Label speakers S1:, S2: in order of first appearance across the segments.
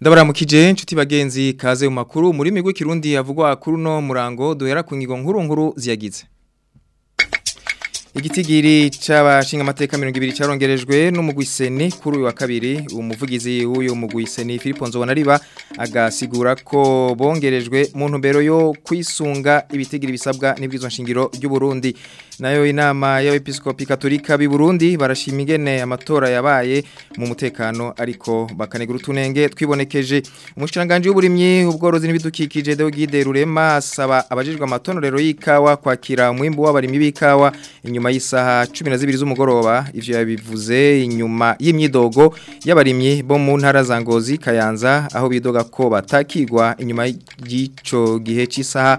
S1: ndabaramukije nchuti bagenzi kaze mu makuru muri migwi kirundi havugwa kuruno murango duhera ku ngigo nkuru nkuru ziyagize igitigiri cy'abashinga amateka mirongo ibiri cyarongerejwe n'umugwiseni kuri uyu wa kabiri umuvugizi w'uyu mugwiseni Filipo Nzobonariba agasigura ko bongerejwe mu ntumbero yo kwisunga ibitigiri bisabwa n'ibwizo shingiro ry'u Burundi nayo inama y'abepiskopi katolika b'i Burundi barashima ingene amatora yabaye mu mutekano ariko bakanegura utunenge twibonekeje umushikiranganje w'uburimyi ubworozi n'ibidukikije Deogide Rurema asaba abajijwe amatonero y'ikawa kwakira umwimbu w'abarimyi b'ikawa inyuma nyuma y'isaha cumi na zibiri z'umugoroba ivyo yabivuze inyuma y'imyidogo y'abarimyi bo mu ntara za Ngozi Kayanza aho bidoga ko batakigwa inyuma y'ico gihe cy'isaha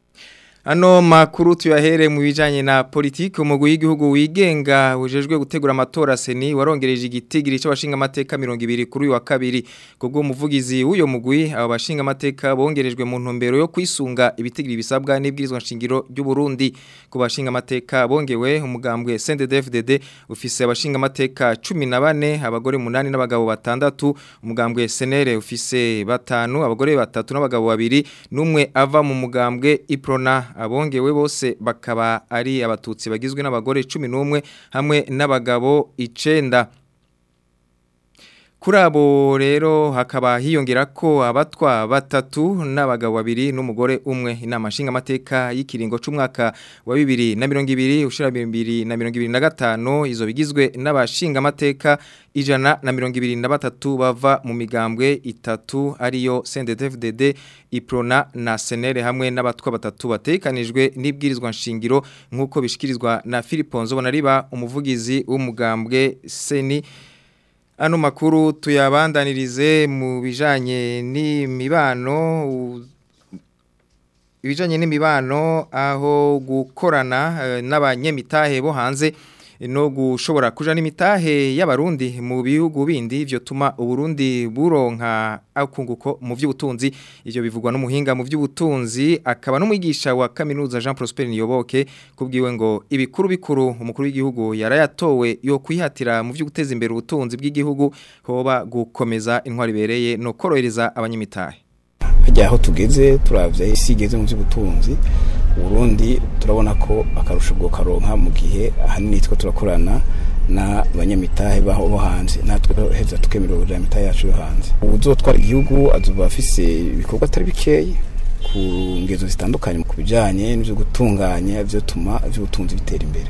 S1: Ano makuru tuyahere mu bijanye na politiki umugwi y'igihugu wigenga ujejwe gutegura amatora seni warongereje igitigiri cy'abashinga amateka 200 kuri wa kabiri kubwo umuvugizi w'uyo mugwi abo bashinga amateka bongerejwe mu ntumbero yo kwisunga ibitigiri bisabwa n'ibwirizwa nshingiro by'u Burundi ku bashinga amateka bongewe umugambwe CNDD-FDD ufise abashinga amateka 14 abagore 8 n'abagabo batandatu umugambwe SNL ufise batanu abagore batatu n'abagabo babiri numwe ava mu mugambwe Iprona abongewe bose bakaba ari abatutsi bagizwe n'abagore cumi n'umwe hamwe n'abagabo icenda kuri rero hakaba hiyongera ko abatwa batatu n'abagabo babiri n'umugore umwe inama amateka y'ikiringo cumwaka wa bibiri na mirongo ibiri ushira bibiri na mirongo ibiri na gatanu izo bigizwe n'abashingamateka ijana na mirongo ibiri na batatu bava mu migambwe itatu ariyo CNDD-FDD Iprona na Senere hamwe n'abatwa batatu batekanijwe n'ibwirizwa nshingiro nk'uko bishikirizwa na Philippe Nzobonariba umuvugizi w'umugambwe Seni Ano makuru tuyabandanirize mu bijanye n'imibano ibijanye n'imibano aho gukorana eh, n'abanyemitahe bo hanze no gushobora kuja n'imitahe y'abarundi mu bihugu bindi byo tuma uburundi buronka akunguko mu by'ubutunzi ibyo bivugwa n'umuhinga mu by'ubutunzi akaba n'umwigisha wa kaminuza Jean Prosper Niyoboke kubwiwe ngo ibikuru bikuru umukuru w'igihugu yarayatowe yo kwihatira mu byo guteza imbere ubutunzi bw'igihugu hoba gukomeza intwari bereye no korohereza abanyimitahe
S2: hajya aho tugeze turavye isi mu by'ubutunzi urundi turabona ko akarusho ubwo karonka mu gihe ahanini two turakorana n'abanyamitahe bo hanze natwe heza tukemerera abanyamitahe yacu yo hanze uzotwara igihugu azuba afise ibikorwa atari bikeya ku ngezo zitandukanye ku bijyanye n'ibyo gutunganya byatuma by’ubutunzi bitera imbere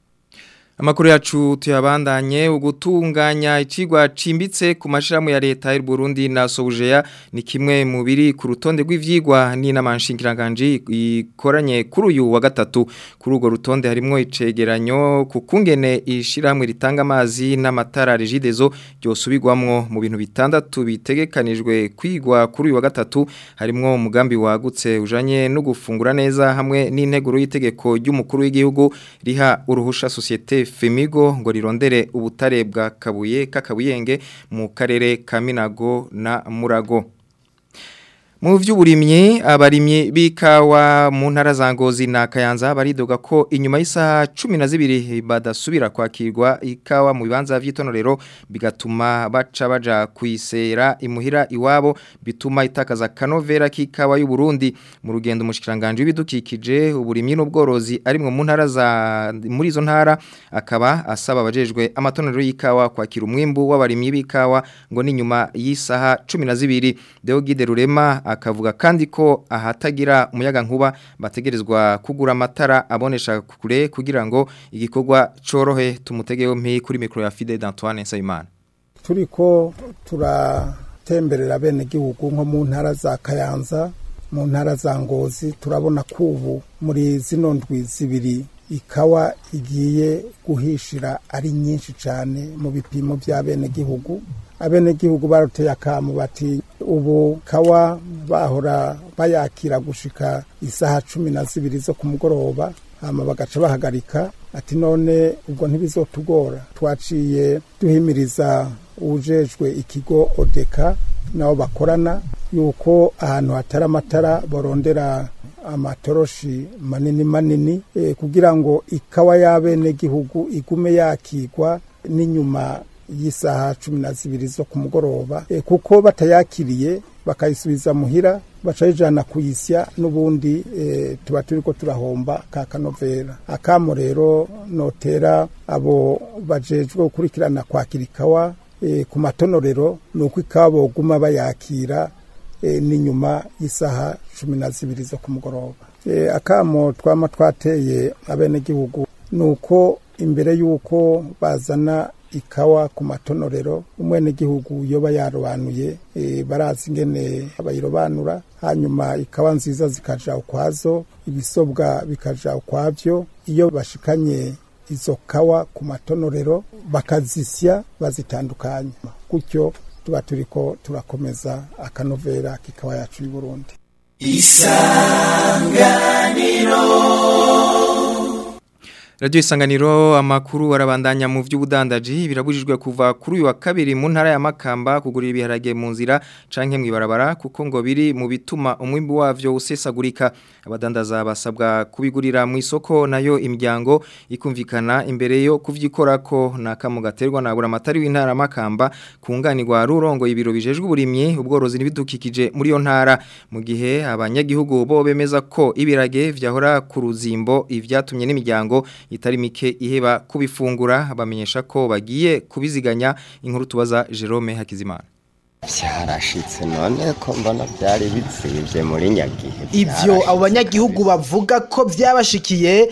S2: Amakuru
S1: yacu tuyabandanye ugutunganya ikigwa cimbitse ku mashiramu ya leta y'u Burundi na Sojeya ni kimwe mu biri ku rutonde rw'ivyigwa ni namashingiranganje ikoranye kuri uyu wa gatatu kuri urwo rutonde harimo icegeranyo kukungene ishiramwe ritanga amazi n'amatara regidezo ryosubirwamwo mu bintu bitandatu bitegekanijwe kwigwa kuri uyu wa gatatu harimo umugambi wagutse ujanye no gufungura neza hamwe n'integuro y'itegeko ry'umukuru w'igihugu riha uruhusha societe femigo ngo rirondere ubutare bwa kabuye k'akabuyenge mu karere ka minago na murago mu abarimye b'ikawa mu ntara za ngozi na kayanza baridoga ko inyuma y'isaha cumi na zibiri badasubira kwakirwa ikawa mu bibanza by'itonorero bigatuma baca baja kuyisera imuhira iwabo bituma itakaza kanovera k'ikawa y'u Burundi mu rugendo umushikiranganje w'ibidukikije uburimyi n'ubworozi ari mu ntara za muri zo ntara akaba asaba abajejwe amatonero y'ikawa kwakira umwimbu w'abarimyi b'ikawa ngo ni nyuma y'isaha cumi na zibiri Deogide Rurema akavuga kandi ko ahatagira umuyaga nkuba bategerezwa kugura amatara abonesha kure kugira ngo igikorwa cyorohe tumutegeho mpi kuri micro ya Fide d'Antoine Nsabimana
S3: turi ko turatemberera bene gihugu nko mu ntara za Kayanza mu ntara za Ngozi turabona ko muri zino ndwi zibiri ikawa igiye guhishira ari nyinshi cyane mu bipimo bya bene gihugu abenegihugu baroteye akamu bati ubu kawa bahora bayakira gushika isaha cumi na zibiri zo ku mugoroba hama bagaca bahagarika ati none ubwo ntibizotugora twaciye duhimiriza ujejwe ikigo odeka nabo bakorana yuko ahantu hatari amatara borondera amatoroshi manini manini eh, kugira ngo ikawa y'abenegihugu igume yakigwa n'inyuma y'isaha cumi na zibiri zo ku mugoroba eh, kuko batayakiriye bakayisubiza muhira bacayijana kuyisya n'ubundi e, tuba turi ko turahomba ka kanovera akamo rero notera abo bajejwe gukurikirana kwakira ikawa eh, ku matonorero ni uko ikawa boguma bayakira n'inyuma y'isaha cumi na zibiri zo ku mugoroba akamo twama twateye abenegihugu ni uko imbere y'uko bazana ikawa ku matonorero umwenegihugu iyo yarobanuye e, barazi ingene bayirobanura hanyuma ikawa nziza zikaja ukwazo ibisobwa bikaja ukwabyo iyo bashikanye izo kawa ku matonorero bakazisya bazitandukanya gutyo tuba turiko turakomeza akanovera k'ikawa yacu y'uburundi isanganiro
S1: Radio Isanganiro amakuru arabandanya mu by'ubudandaji birabujijwe kuva kuri uyu wa kabiri mu ntara ya Makamba kugurira ibiharage mu nzira canke mu barabara kuko ngo biri mu bituma umwimbi wavyo usesagurika abadandaza basabwa kubigurira mu isoko nayo imyango ikumvikana imbere yo ko kuvyikorako nakamugaterwa nabura amatari w'intara Makamba kunganirwa rurongo ibiro bijejwe uburimye ubworozi n'ibidukikije muri yo ntara mu gihe abanyagihugu bo bemeza ko ibirage vyahora ku ruzimbo ivyatumye n'imiryango itari mike iheba kubifungura abamenyesha ko bagiye kubiziganya inkuru tubaza Jerome Hakizimana
S4: byarashitse none ko mbona byari bitsibye muri nyagihe
S5: ibyo abo banyagihugu bavuga ko byabashikiye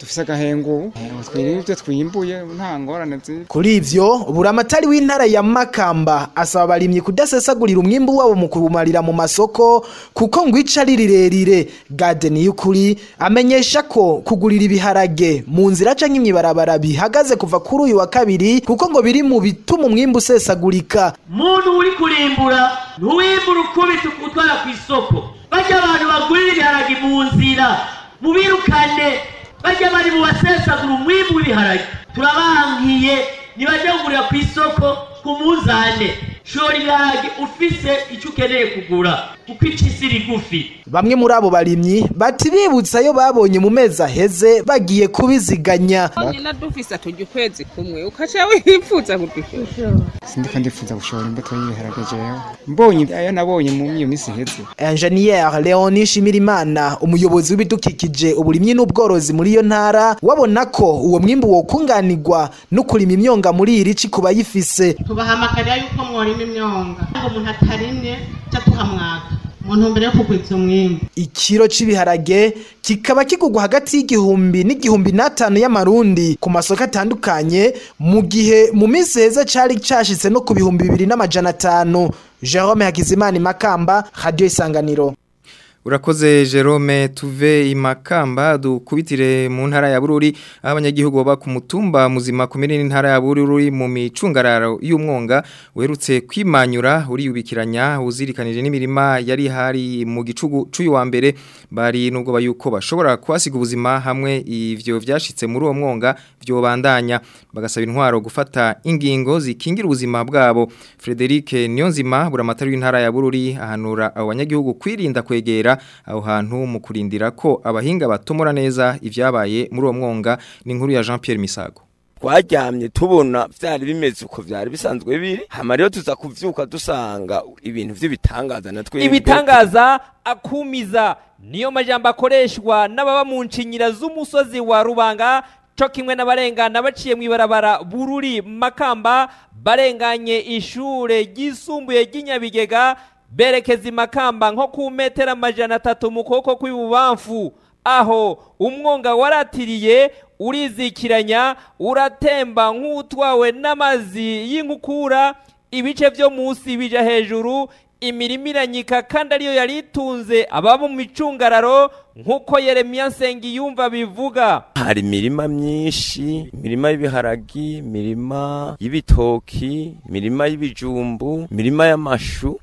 S6: dufise agahengo eh, ubu twiriwe ibyo twimbuye nta ngorane nziza
S5: kuri ibyo buramatari w'intara ya makamba asaba abarimyi kudasesagurira umwimbu wabo mu kurumarira mu masoko kuko ngo ica ari rirerire gade y'ukuri amenyesha ko kugurira ibiharage mu nzira aca nk'imibarabara bihagaze kuva kuri uyu wa kabiri kuko ngo biri mu bituma umwimbu usesagurika
S7: muntu uri kurimbura ntuwimbure ukubise utwara ku isoko bajya abantu bagurira iharage mu nzira mubirukane bajya bari mu basesagura umwimbu w'ibiharage turabankiye ntibajya kugurira ku isoko ku muzane shoriraje ufise icyo ukeneye kugura kuko icisi rigufi
S5: bamwe muri abo barimyi bati bibutsa yo babonye mu mezi aheze bagiye kubiziganya
S8: nyina dufise atujya ukwezi kumwe ukaca wifuza kudushora
S6: sindi kandi ndifuza gushora imbuto y'ibiharage jewe mbonye ayo nabonye mu iyo minsi iheze
S5: Engineer Leon Shimirimana umuyobozi w'ibidukikije uburimyi n'ubworozi muri iyo ntara wabona ko uwo mwimbu wokunganirwa no kurima imyonga muri iri ci kubayifise
S9: tubahamakara yuko mwori harimo imyonga ngo umuntu atarimye cyo tuhamwaka mu ntumbero yo kugwiza umwimbu
S5: ikiro cy'ibiharage kikaba kigugwa hagati y'igihumbi n'igihumbi n'atanu y'amarundi ku masoko atandukanye mu gihe mu minsi heza cyari cyashitse no ku bihumbi bibiri n'amajana atanu jerome hakizimana Makamba radiyo isanganiro
S1: urakoze Jerome tuve imakamba dukubitire mu ntara ya bururi abanyagihugu ba kumutumba muzima ku mirindi ntara ya bururi mu micungararo y'umwonga werutse kwimanyura uriyubikiranya uzirikanije n'imirima yari hari mu gicugu cy'uyu wa mbere bari nubwo bayuko bashobora kwasiga ubuzima hamwe ivyo vyashitse muri uwo mwonga byobandanya bagasaba intwaro gufata ingingo zikingira ubuzima bwabo Frederic Niyonzima buramatari w'intara ya bururi ahanura abanyagihugu kwirinda kwegera aho hantu mu kurindira ko abahinga batomora neza ibyabaye muri uwo mwonga ni inkuru ya Jean Pierre Misago
S10: twaryamye tubona byari bimeze uko byari bisanzwe biri hama tuza kubyuka dusanga ibintu by'ibitangaza na twe
S11: ibitangaza akumiza niyo majambo akoreshwa n'ababa mu nkinyira z'umusozi wa rubanga cyo kimwe n'abarengana baciye mu ibarabara bururi makamba barenganye ishure ryisumbuye ginyabigega berekeza imakamba nko ku metero amajana atatu mu kuboko kw'ibubamfu aho umwonga waratiriye urizikiranya uratemba nk'utwawe n'amazi y'inkukura ibice byo munsi bijya hejuru imirima iranyika kandi ariyo yaritunze itunze ababa mu micungararo nk'uko Yeremiya yumva bivuga
S10: hari imirima myinshi imirima y'ibiharagi imirima y'ibitoki imirima y'ibijumbu imirima y'amashu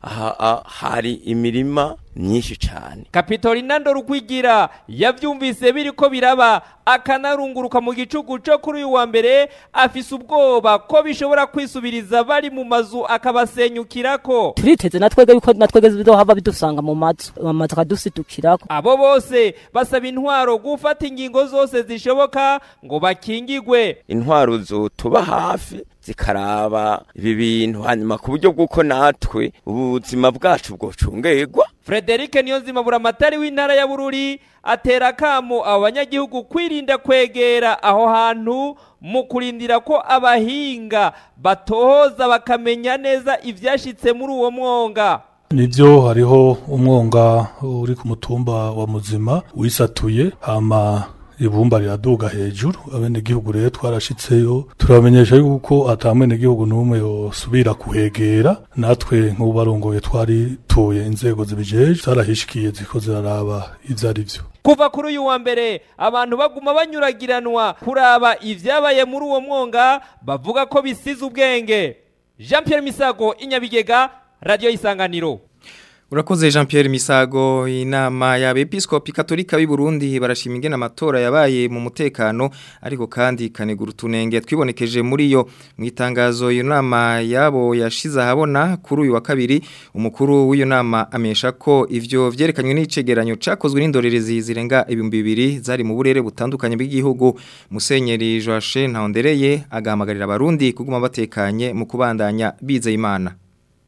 S10: hari imirima myinshi cyane
S11: kapitolina ndorukwigira yabyumvise biri ko biraba akanarunguruka mu gicuku cyo kuri uyu wa mbere afise ubwoba ko bishobora kwisubiriza bari mu mazu akabasenyukira ko
S12: turiteze natwege yuko natwege bizohava bidusanga mu mazu ko
S11: abo bose basaba intwaro gufata ingingo zose zishoboka ngo bakingigwe
S10: intwaro zotuba hafi zikaraba ibi bintu hanyuma ku buryo bw'uko natwe ubuzima bwacu bwocungerwa
S11: Frederic Niyonzima buramatari w'intara ya Bururi atera kamo abanyagihugu kwirinda kwegera aho hantu mu kurindira ko abahinga batohoza bakamenya neza ibyashyitse muri uwo mwonga
S13: nibyo hariho umwonga uri ku mutumba wa muzima wisatuye hama ibumba riraduga hejuru abenegihugu rero twarashyitseyo turabamenyesha yuko atamwenegihugu n'umwe yosubira kuhegera natwe nk'ubarongoye twari tuye inzego zibijeje zarahishikiye ziko ziraraba ibyo ari byo
S11: kuva kuri uyu wa mbere abantu baguma banyuragiranwa kuraba ibyabaye muri uwo mwonga bavuga ko bisize ubwenge jean Pierre misago inyabigega radiyo y'isanganiro
S1: urakoze jean Pierre misago inama y'abepiskopi katolika b'i Burundi barashima ingena amatora yabaye mu mutekano ariko kandi Kaneguru tunenge twibonekeje muri yo mu itangazo iyo nama yabo yashize ahabona kuri uyu wa kabiri umukuru w'iyo nama amesha ko ivyo vyerekanywe n'icegeranyo cakozwe n'indorerezi zirenga ibihumbi bibiri zari mu burere butandukanye bw'igihugu musenyeri Joachim Ntahondereye agamagarira abarundi kuguma batekanye mu kubandanya bizeye Imana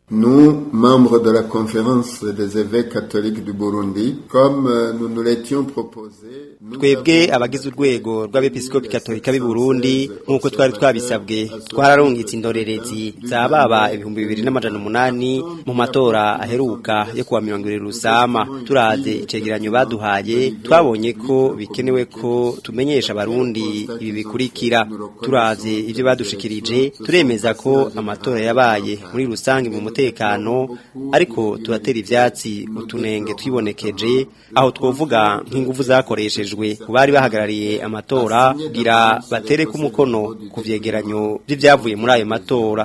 S14: Nous, membres de la conférence des évêques catholiques du Burundi, comme euh, nous nous l'étions proposé,
S15: twebwe abagize urwego rw'abepiskopi katolika b'i Burundi nkuko twari twabisabwe twararungitse indorerezi za baba ibihumbi bibiri n'amajana umunani mu matora aheruka yo kuwa mirongo irindwi rusama turaze icegeranyo baduhaye twabonye ko bikenewe ko tumenyesha abarundi ibi bikurikira turaze ibyo badushikirije turemeza ko amatora yabaye muri rusange mu umutekano ariko turatera ibyatsi utunenge twibonekeje aho twovuga nk'ingufu zakoreshejwe ku bari bahagarariye amatora kugira batere ku mukono ku byegeranyo by'ibyavuye muri ayo matora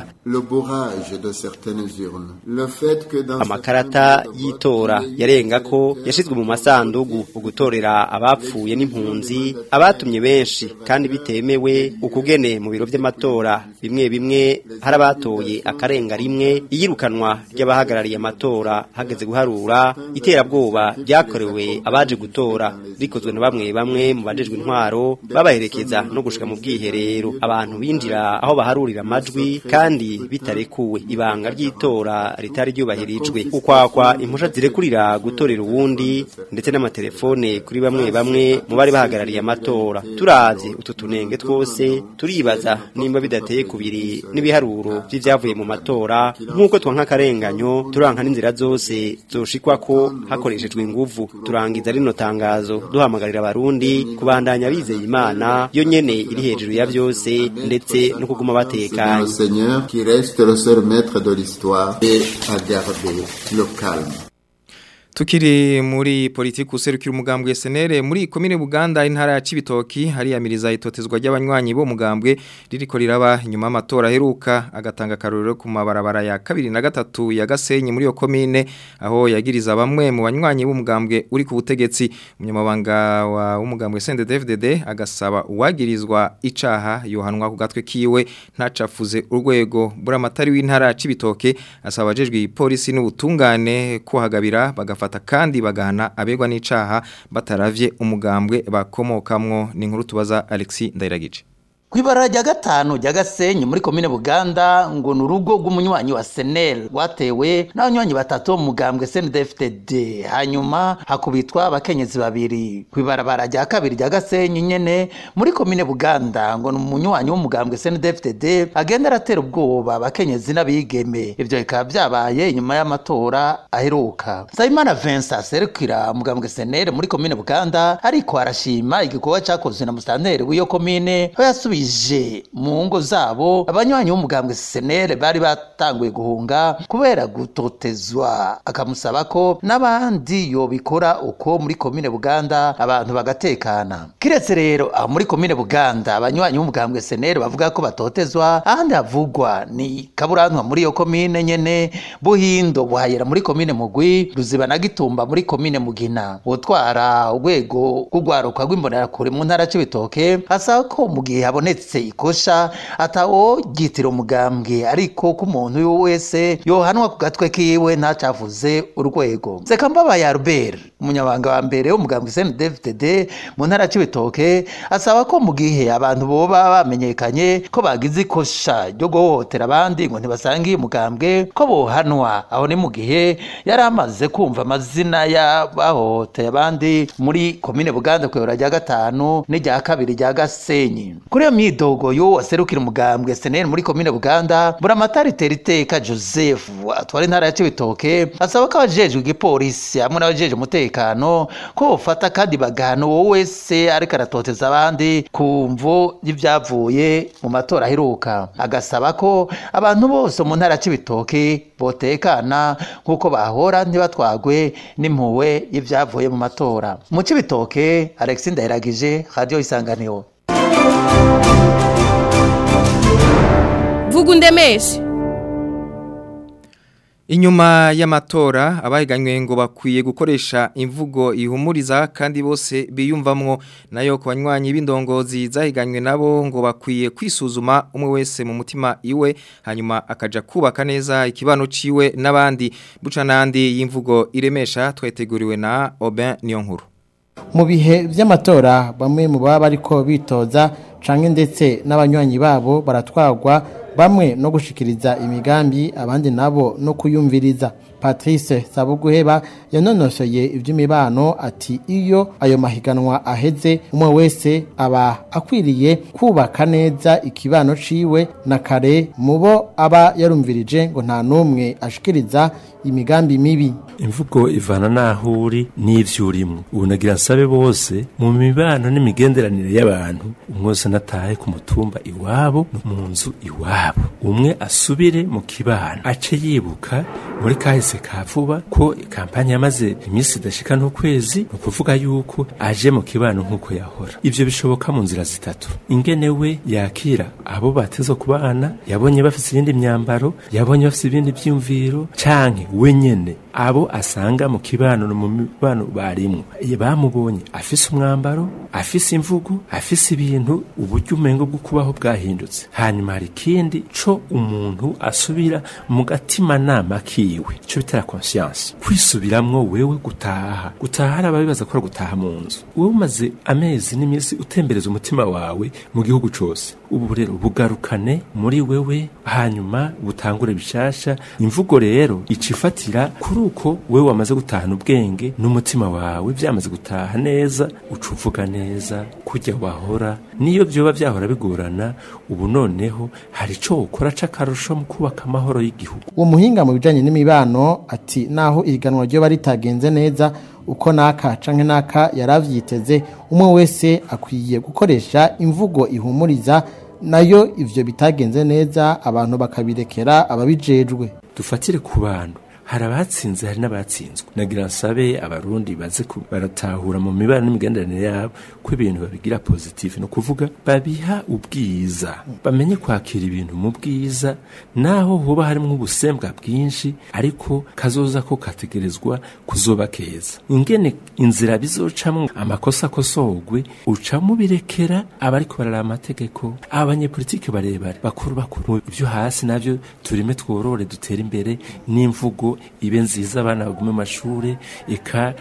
S15: amakarata y'itora yarenga ko yashyizwe mu masandugu ugutorera abapfuye n'impunzi abatumye benshi kandi bitemewe ukugene mu biro by'amatora bimwe bimwe hari abatoye akarenga rimwe iyirukana iyirukanwa ry'abahagarariye amatora hageze guharura iterabwoba ryakorewe abaje gutora rikozwe na bamwe bamwe mu bajejwe intwaro babaherekeza no gushika mu bwiherero abantu binjira aho baharurira amajwi kandi bitarekuwe ibanga ry'itora ritari ryubahirijwe ukwakwa impusha zirekurira gutorera uwundi ndetse n'amatelefone kuri bamwe bamwe mu bari bahagarariye amatora turazi utu tunenge twose turibaza nimba bidateye kubiri n'ibiharuro by'ibyavuye mu matora nk'uko nk'akarenganyo turanga n'inzira zose zoshikwa ko hakoreshejwe inguvu turangiza rino tangazo duhamagarira abarundi kubandanya bizeye imana yo nyene iri hejuru ya byose ndetse no kuguma batekanye
S14: Seigneur qui reste le seul maître de l'histoire et à garder le calme
S1: Tukiri muri politiku serukira umugambwe SNL muri komine Buganda intara ya Cibitoki hariyamiriza itotezwa ry'abanywanyi bo mugambwe ririko riraba inyuma amatora heruka agatanga karorero ku mabarabara ya kabiri na gatatu ya Gasenyi muri yo aho yagiriza bamwe mu banywanyi b'umugambwe uri ku butegetsi umunyamabanga wa umugambwe SNDD-FDD agasaba uwagirizwa icaha yohanwa ku gatwe kiwe ntacafuze urwego buramatari w'intara ya Cibitoke asaba ajejwe polisi n'ubutungane kuhagabira bagafa bagafata kandi bagana abegwa n'icaha bataravye umugambwe bakomokamwo n’inkuru tubaza Alexis Ndayiragice
S16: ku ibara rya gatanu rya gasenyi muri komine buganda ngo ni urugo rw'umunywanyi wa senel rwatewe n'abanywanyi batatu mugambwe snidfd hanyuma hakubitwa abakenyezi babiri ku ibarabara rya kabiri rya gasenyi nyene muri komine buganda ngo ni umunywanyi w'umugambwe snidfd agenda aratera ubwoba abakenyezi n'abigeme ibyo bikaba byabaye inyuma y'amatora aheruka nsabimana vincent serukira mugambwe senel muri komine buganda ariko arashima igikorwa cakozwe na musitanteri w'iyo komine aho yasubiye bije mu ngo zabo abanywanyi b'umugambwe senere bari batanguye guhunga kubera gutotezwa akamusaba ko n'abandi yobikora uko muri komine buganda abantu bagatekana kiretse rero aho muri komine buganda abanywanyi b'umugambwe senere bavuga ko batotezwa ahandi havugwa ni kaburantwa muri iyo komine nyene buhindo buhayera muri komine mugwi ruziba na gitumba muri komine mugina utwara urwego rw'urwaruka rw'imbonerakure mu ntara c'ibitoke asaba ko mu gihe habone ikosha atawo atawogitira umugambwe ariko ko umuntu wese yohanwa ku gatwe kiwe ntacavuze urwego sekambaba ya Albert umunyabanga wa mbere w'umugambwe CNDD-FDD mu ntara cy'ibitoke asaba ko mu gihe abantu boba bamenyekanye ko bagize ikosa ryo guhohotera abandi ngo ntibasangiye umugambwe ko bohanwa aho ni mu gihe yari amaze kumva amazina y'abahohoteye abandi muri komine Buganda kuyora rya gatanu n'irya kabiri rya Gasenyi kuri iyo mwidogo yo aserukira umugambwe seneri muri komine buganda buramata ritera iteka joseph atwara intara ya cibitoke asaba ko abajejwe igipolisi hamwe n'abajejwe umutekano ko bofata kandi bagahana uwo wese ariko aratoteza abandi ku mvu y'ibyavuye mu matora aheruka agasaba ko abantu bose mu ntara ya cibitoke botekana nk'uko bahora ntibatwagwe n'impuwe y'ibyavuye mu matora mu cibitoke alexi ndahiragije radiyo isanganiro
S17: vuga undemeshe
S1: Inyuma y'amatora abahiganywe ngo bakwiye gukoresha imvugo ihumuriza kandi bose biyumvamwo nayo ku banywanyi b'indongozi zahiganywe nabo ngo bakwiye kwisuzuma umwe wese mu mutima iwe hanyuma akaja kubaka neza ikibano ciwe n'abandi buca nandi y'imvugo iremesha tweteguriwe na Aubin Nyonkuru
S18: mu bihe by'amatora bamwe mu baba ariko bitoza
S17: canke ndetse n'abanywanyi babo baratwagwa bamwe no gushikiriza imigambi abandi nabo no kuyumviriza patrice sabuguheba yanonosoye iby'imibano ati iyo ayo mahiganwa aheze umwe wese aba akwiriye kubaka neza ikibano ciwe na kare mu bo aba yarumvirije ngo nta n'umwe ashikiriza imigambi mibi
S18: imvugo ivana nahuri uri n'ibyo urimo ubunagira nsabe bose mu mibano n'imigenderanire y'abantu umwose nataye ku mutumba iwabo mu nzu iwabo umwe asubire mu kibano ace yibuka muri kahise ka vuba ko kampani yamaze iminsi idashika n'ukwezi ni ukuvuga yuko aje mu kibano nk'uko yahora ibyo bishoboka mu nzira zitatu ingene we yakira abo bateze kubana yabonye bafite iyindi myambaro yabonye bafite ibindi byiyumviro canke we abo asanga mu kibano mu mibano barimwo bamubonye afise umwambaro afise imvugo afise ibintu uburyo umengo bwo kubaho bwahindutse hanyuma hari ikindi co umuntu asubira mu gatima nama kiwe co bitera conscience kwisubiramwo wewe gutaha gutaha hari ababibaza ko gutaha mu nzu wewe umaze amezi n'iminsi utembereza umutima wawe mu gihugu cose ubu rero bugarukane muri wewe hanyuma butangure bishasha imvugo rero icifu gufatira kuri uko wowe wamaze gutahana ubwenge n'umutima wawe byamaze gutaha neza uca uvuga neza kujya wahora niyo byoba byahora bigorana ubu noneho hari icyo ukora cy'akarusho mu kubaka amahoro y'igihugu
S17: uwo muhinga mu bijyanye n'imibano ati naho ihiganwa ryo ritagenze neza uko naka canke naka yaravyiteze umwe wese akwiye gukoresha imvugo ihumuriza nayo ivyo bitagenze neza abantu bakabirekera ababijejwe
S18: dufatire ku bantu hari abatsinze hari n'abatsinzwe nagira nsabe abarundi baze baratahura mu mibare n'imigenderanire yabo ko ibintu babigira positive ni ukuvuga babiha ubwiza bamenye kwakira ibintu mu bwiza naho hoba harimo ubusembwa bwinshi ariko kazoza ko kategerezwa kuzoba keza ingene inzira bizocamwo amakosa akosogwe ucamo birekera abariko bararaba amategeko abanyepolitike barebare bakuru bakuru ibyo hasi nabyo turime tworore dutere imbere n'imvugo ibe nziza abana bagume mu mashuri eka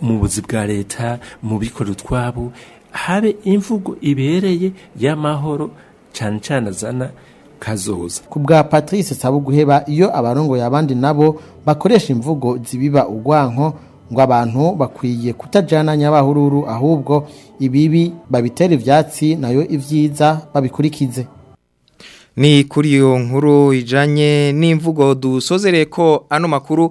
S18: mu buzi bwa leta mu bikorwa utwabo habe imvugo ibereye y'amahoro cyane cyane azana kazoza
S17: ku bwa patrice guheba iyo abarongoye abandi nabo bakoresha imvugo zibiba urwanko ngo abantu bakwiye kutajyana nyabahururu ahubwo ibibi babitera ibyatsi nayo ibyiza babikurikize
S1: Ni kuri iyo nkuru ijanye n'imvugo dusozereye ko ano makuru